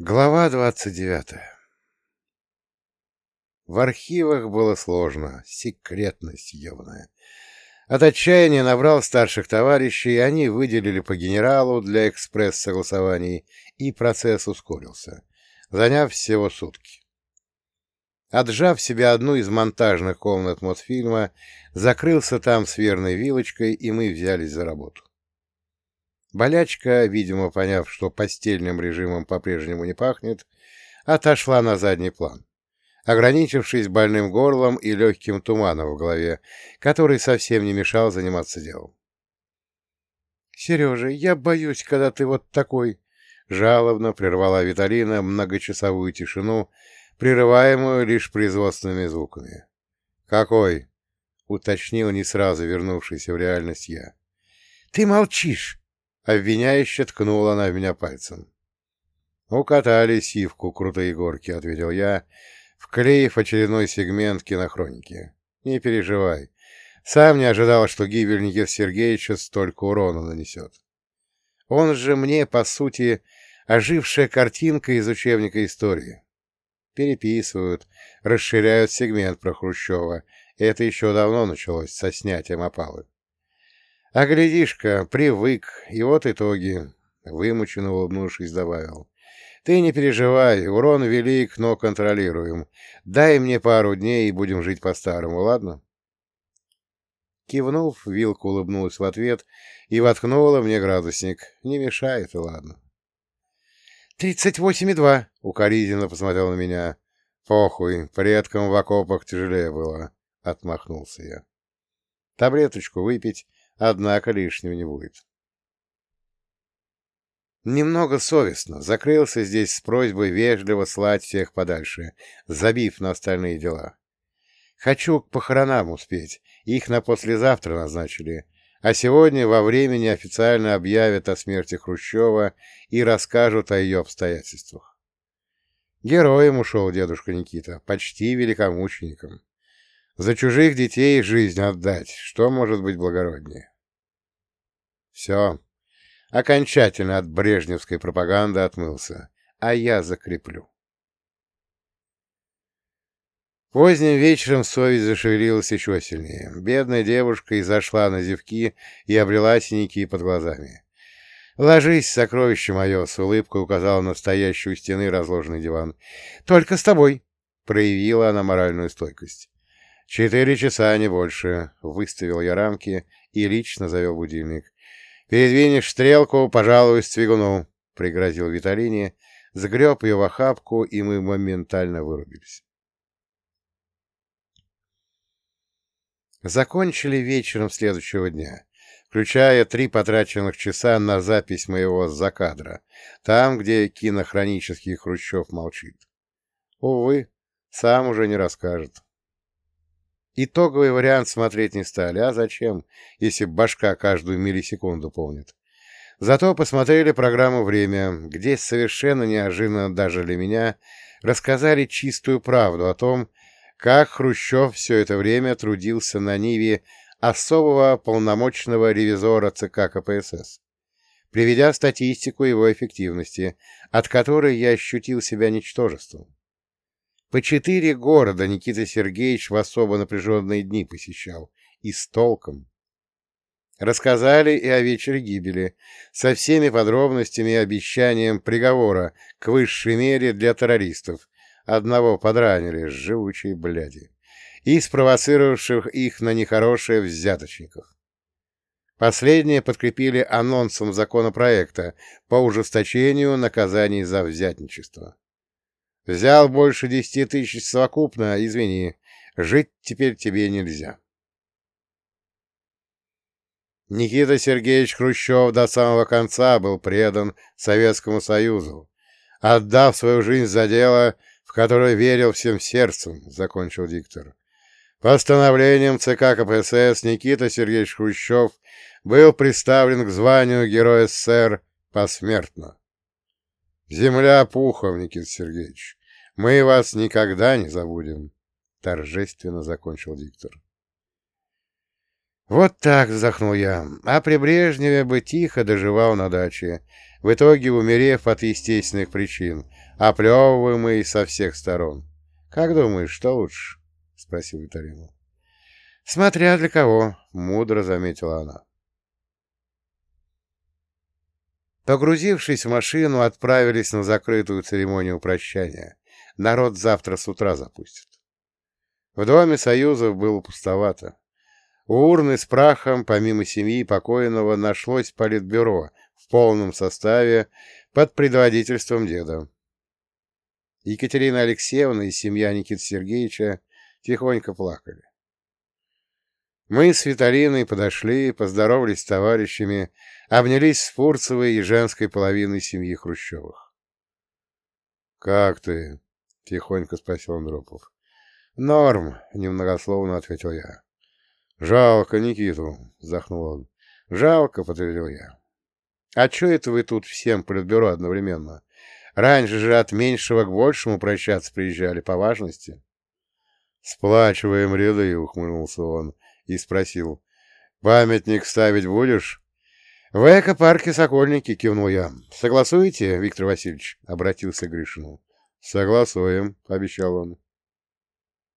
Глава двадцать девятая В архивах было сложно, секретность явная. От отчаяния набрал старших товарищей, они выделили по генералу для экспресс-согласований, и процесс ускорился, заняв всего сутки. Отжав себе одну из монтажных комнат Мосфильма, закрылся там с верной вилочкой, и мы взялись за работу. Болячка, видимо, поняв, что постельным режимом по-прежнему не пахнет, отошла на задний план, ограничившись больным горлом и легким туманом в голове, который совсем не мешал заниматься делом. — Сережа, я боюсь, когда ты вот такой... — жалобно прервала Виталина многочасовую тишину, прерываемую лишь производственными звуками. «Какой?» — уточнил не сразу вернувшийся в реальность я. «Ты молчишь!» Обвиняюще ткнула она в меня пальцем. «Укатали сивку крутые горки», — ответил я, вклеив очередной сегмент кинохроники. «Не переживай. Сам не ожидал, что гибель Никиты Сергеевича столько урона нанесет. Он же мне, по сути, ожившая картинка из учебника истории. Переписывают, расширяют сегмент про Хрущева. Это еще давно началось со снятием опалы. А глядишь-ка, привык, и вот итоги, — вымученно улыбнувшись, добавил. Ты не переживай, урон велик, но контролируем. Дай мне пару дней, и будем жить по-старому, ладно? Кивнув, Вилка улыбнулась в ответ и воткнула мне градусник. Не мешает, и ладно. «Тридцать восемь и два!» — укоризненно посмотрел на меня. «Похуй, предкам в окопах тяжелее было», — отмахнулся я. «Таблеточку выпить, однако лишнего не будет. Немного совестно. Закрылся здесь с просьбой вежливо слать всех подальше, забив на остальные дела. Хочу к похоронам успеть. Их на послезавтра назначили. А сегодня во времени официально объявят о смерти Хрущева и расскажут о ее обстоятельствах. Героем ушел дедушка Никита, почти великомучеником. За чужих детей жизнь отдать, что может быть благороднее? Все. Окончательно от брежневской пропаганды отмылся, а я закреплю. Поздним вечером совесть зашевелилась еще сильнее. Бедная девушка изошла на зевки и обрела синяки под глазами. «Ложись, сокровище мое!» — с улыбкой указала на стоящую у стены разложенный диван. «Только с тобой!» — проявила она моральную стойкость. «Четыре часа, не больше», — выставил я рамки и лично завел будильник. «Передвинешь стрелку, пожалуй, Цвигуну», — пригрозил Виталине, сгреб ее в охапку, и мы моментально вырубились. Закончили вечером следующего дня, включая три потраченных часа на запись моего закадра, там, где кинохронический Хрущев молчит. Увы, сам уже не расскажет. Итоговый вариант смотреть не стали. А зачем, если башка каждую миллисекунду помнит? Зато посмотрели программу «Время», где совершенно неожиданно даже для меня рассказали чистую правду о том, как Хрущев все это время трудился на Ниве особого полномочного ревизора ЦК КПСС, приведя статистику его эффективности, от которой я ощутил себя ничтожеством. По четыре города Никита Сергеевич в особо напряженные дни посещал. И с толком. Рассказали и о вечере гибели, со всеми подробностями и обещанием приговора к высшей мере для террористов. Одного подранили, живучие бляди. И спровоцировавших их на нехорошее взяточников. Последнее подкрепили анонсом законопроекта по ужесточению наказаний за взятничество. Взял больше десяти тысяч совокупно, извини, жить теперь тебе нельзя. Никита Сергеевич Хрущев до самого конца был предан Советскому Союзу, отдав свою жизнь за дело, в которое верил всем сердцем, — закончил диктор. Постановлением ЦК КПСС Никита Сергеевич Хрущев был представлен к званию Героя СССР посмертно. Земля пухом, Никита Сергеевич. Мы вас никогда не забудем, — торжественно закончил диктор. Вот так вздохнул я. А при Брежневе бы тихо доживал на даче, в итоге умерев от естественных причин, оплевываемый со всех сторон. Как думаешь, что лучше? — спросил Виталина. — Смотря для кого, — мудро заметила она. Погрузившись в машину, отправились на закрытую церемонию прощания. Народ завтра с утра запустит. В доме Союзов было пустовато. У урны с прахом, помимо семьи покойного, нашлось политбюро в полном составе под предводительством деда. Екатерина Алексеевна и семья Никиты Сергеевича тихонько плакали. Мы с Виталиной подошли, поздоровались с товарищами, обнялись с Фурцевой и женской половиной семьи Хрущевых. — Как ты? — тихонько спросил Андропов. — Норм, — немногословно ответил я. — Жалко Никиту, — вздохнул он. — Жалко, — подтвердил я. — А что это вы тут всем политбюро одновременно? Раньше же от меньшего к большему прощаться приезжали по важности. — Сплачиваем ряды, — ухмыльнулся он и спросил. — Памятник ставить будешь? — В эко-парке Сокольники, — кивнул я. — Согласуете, Виктор Васильевич? — обратился к Гришину. — Согласуем, — пообещал он.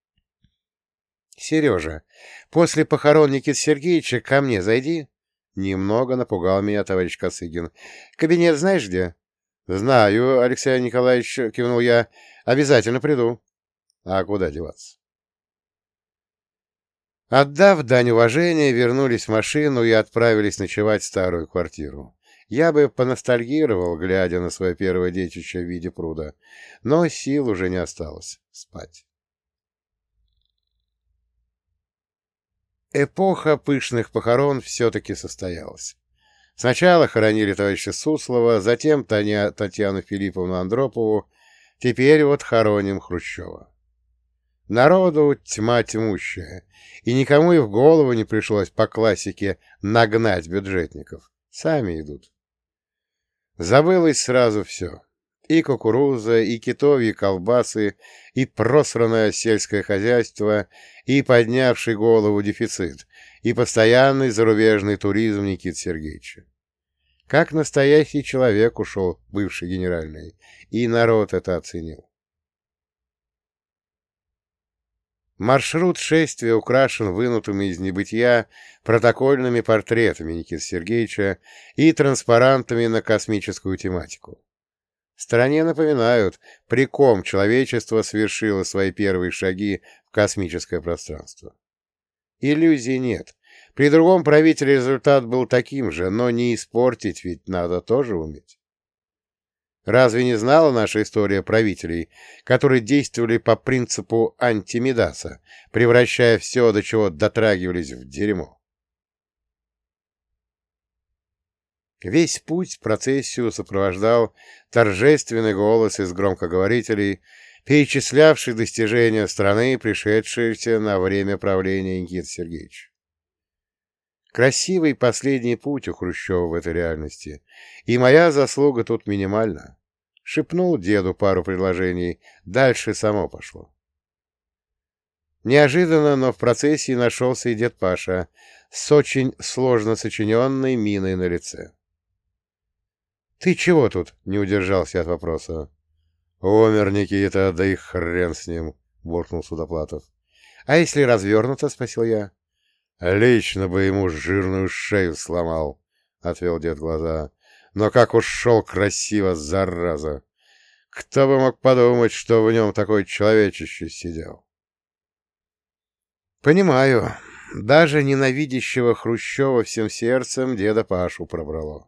— Сережа, после похорон Никиты Сергеевича ко мне зайди. Немного напугал меня товарищ Косыгин. — Кабинет знаешь где? — Знаю, Алексей Николаевич, — кивнул я. — Обязательно приду. — А куда деваться? Отдав дань уважения, вернулись в машину и отправились ночевать в старую квартиру. Я бы поностальгировал, глядя на свое первое детище в виде пруда, но сил уже не осталось спать. Эпоха пышных похорон все-таки состоялась. Сначала хоронили товарища Суслова, затем Таня, Татьяну Филипповну Андропову, теперь вот хороним Хрущева. Народу тьма тьмущая, и никому и в голову не пришлось по классике нагнать бюджетников. Сами идут. Забылось сразу все. И кукуруза, и китовьи колбасы, и просранное сельское хозяйство, и поднявший голову дефицит, и постоянный зарубежный туризм Никиты Сергеевича. Как настоящий человек ушел бывший генеральный, и народ это оценил. Маршрут шествия украшен вынутыми из небытия протокольными портретами Никиты Сергеевича и транспарантами на космическую тематику. Стране напоминают, при ком человечество совершило свои первые шаги в космическое пространство. Иллюзий нет. При другом правителе результат был таким же, но не испортить ведь надо тоже уметь. Разве не знала наша история правителей, которые действовали по принципу антимедаса, превращая все, до чего дотрагивались, в дерьмо? Весь путь процессию сопровождал торжественный голос из громкоговорителей, перечислявший достижения страны, пришедшиеся на время правления Никиты Сергеевича. Красивый последний путь у Хрущева в этой реальности, и моя заслуга тут минимальна. Шепнул деду пару предложений, дальше само пошло. Неожиданно, но в процессе нашелся и дед Паша с очень сложно сочиненной миной на лице. «Ты чего тут?» — не удержался от вопроса. «Умер Никита, да и хрен с ним!» — буркнул Судоплатов. «А если развернуто?» — спросил я. «Лично бы ему жирную шею сломал», — отвел дед глаза. «Но как ушел красиво, зараза! Кто бы мог подумать, что в нем такой человечище сидел?» «Понимаю. Даже ненавидящего Хрущева всем сердцем деда Пашу пробрало».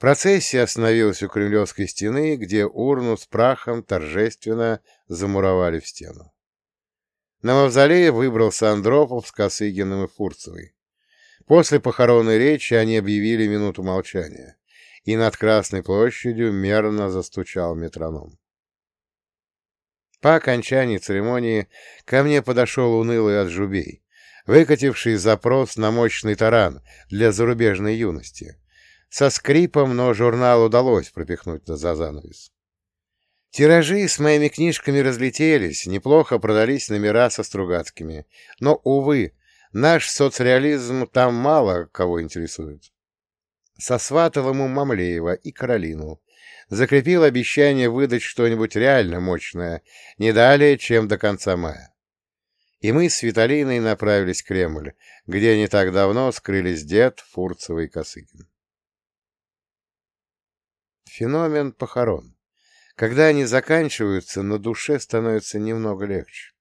Процессия остановилась у Кремлевской стены, где урну с прахом торжественно замуровали в стену. На мавзолее выбрался Андропов с Косыгиным и Фурцевой. После похоронной речи они объявили минуту молчания, и над Красной площадью мерно застучал метроном. По окончании церемонии ко мне подошел унылый Аджубей, выкативший запрос на мощный таран для зарубежной юности, со скрипом, но журнал удалось пропихнуть за занавес. Тиражи с моими книжками разлетелись, неплохо продались номера со Стругацкими. Но, увы, Наш соцреализм там мало кого интересует. Сосватал ему Мамлеева и Каролину. Закрепил обещание выдать что-нибудь реально мощное, не далее, чем до конца мая. И мы с Виталиной направились в Кремль, где не так давно скрылись дед, Фурцева и Косыгин. Феномен похорон. Когда они заканчиваются, на душе становится немного легче.